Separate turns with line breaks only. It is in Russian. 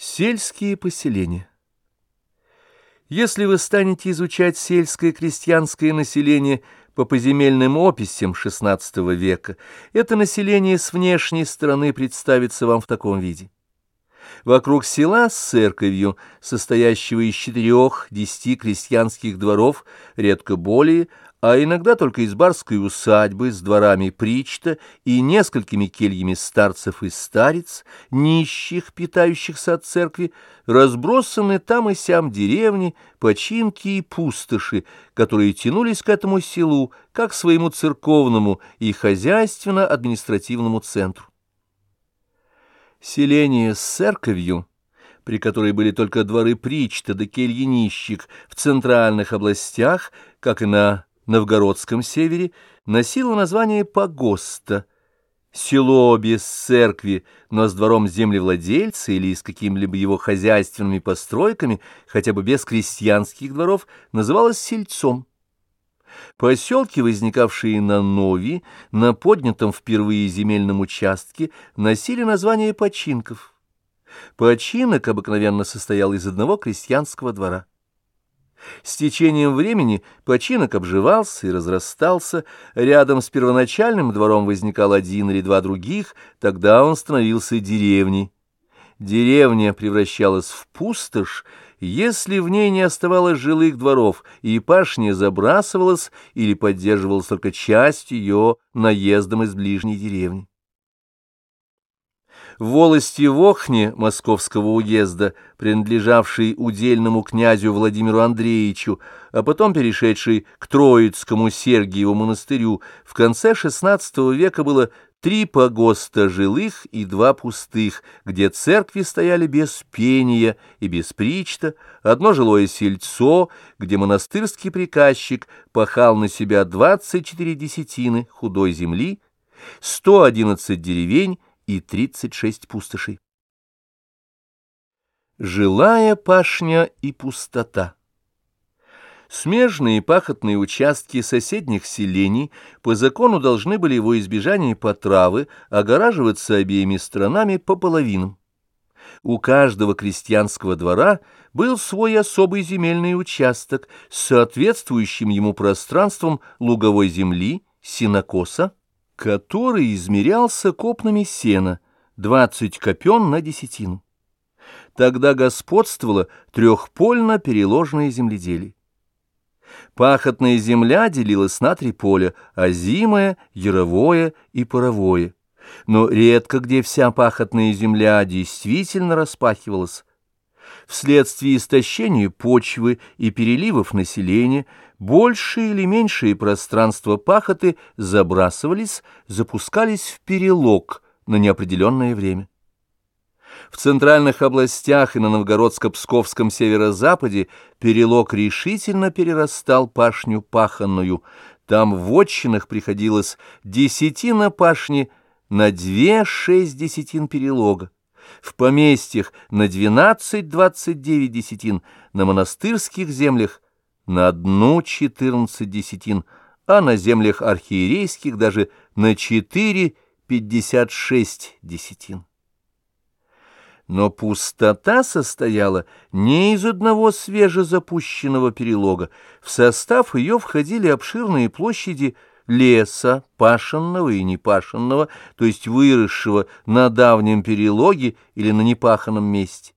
Сельские поселения Если вы станете изучать сельское крестьянское население по поземельным описям XVI века, это население с внешней стороны представится вам в таком виде. Вокруг села с церковью, состоящего из четырех-десяти крестьянских дворов, редко более, а иногда только из барской усадьбы с дворами причта и несколькими кельями старцев и старец, нищих, питающихся от церкви, разбросаны там и сям деревни, починки и пустоши, которые тянулись к этому селу, как к своему церковному и хозяйственно-административному центру. Селение с церковью при которой были только дворы причта да кельи нищих в центральных областях, как и на новгородском севере, носило название Погоста. Село без церкви, но с двором землевладельца или с какими-либо его хозяйственными постройками, хотя бы без крестьянских дворов, называлось сельцом. Поселки, возникавшие на Нови, на поднятом впервые земельном участке, носили название починков. Починок обыкновенно состоял из одного крестьянского двора. С течением времени починок обживался и разрастался, рядом с первоначальным двором возникал один или два других, тогда он становился деревней. Деревня превращалась в пустошь, если в ней не оставалось жилых дворов, и пашня забрасывалась или поддерживалась только часть ее наездом из ближней деревни. В волости Вохне московского уезда, принадлежавшей удельному князю Владимиру Андреевичу, а потом перешедшей к Троицкому Сергиеву монастырю, в конце XVI века было три погоста жилых и два пустых, где церкви стояли без пения и без причта, одно жилое сельцо, где монастырский приказчик пахал на себя 24 десятины худой земли, 111 деревень, и 36 пустошей. Жилая пашня и пустота. Смежные пахотные участки соседних селений по закону должны были во избежание потравы огораживаться обеими сторонами по половинам. У каждого крестьянского двора был свой особый земельный участок с соответствующим ему пространством луговой земли, синокоса, который измерялся копнами сена, двадцать копен на десятину. Тогда господствовало трехпольно переложенное земледелие. Пахотная земля делилась на три поля – озимое, яровое и паровое. Но редко где вся пахотная земля действительно распахивалась. Вследствие истощения почвы и переливов населения большие или меньшие пространства пахоты забрасывались, запускались в перелог на неопределенное время. В центральных областях и на Новгородско-Псковском северо-западе перелог решительно перерастал пашню паханную. Там в отчинах приходилось десятина пашни на две-шесть десятин перелога в поместьях на 12-29 десятин, на монастырских землях на одну 14 десятин, а на землях архиерейских даже на 4-56 десятин. Но пустота состояла не из одного свежезапущенного перелога. В состав ее входили обширные площади леса, пашенного и непашенного, то есть выросшего на давнем перелоге или на непаханном месте.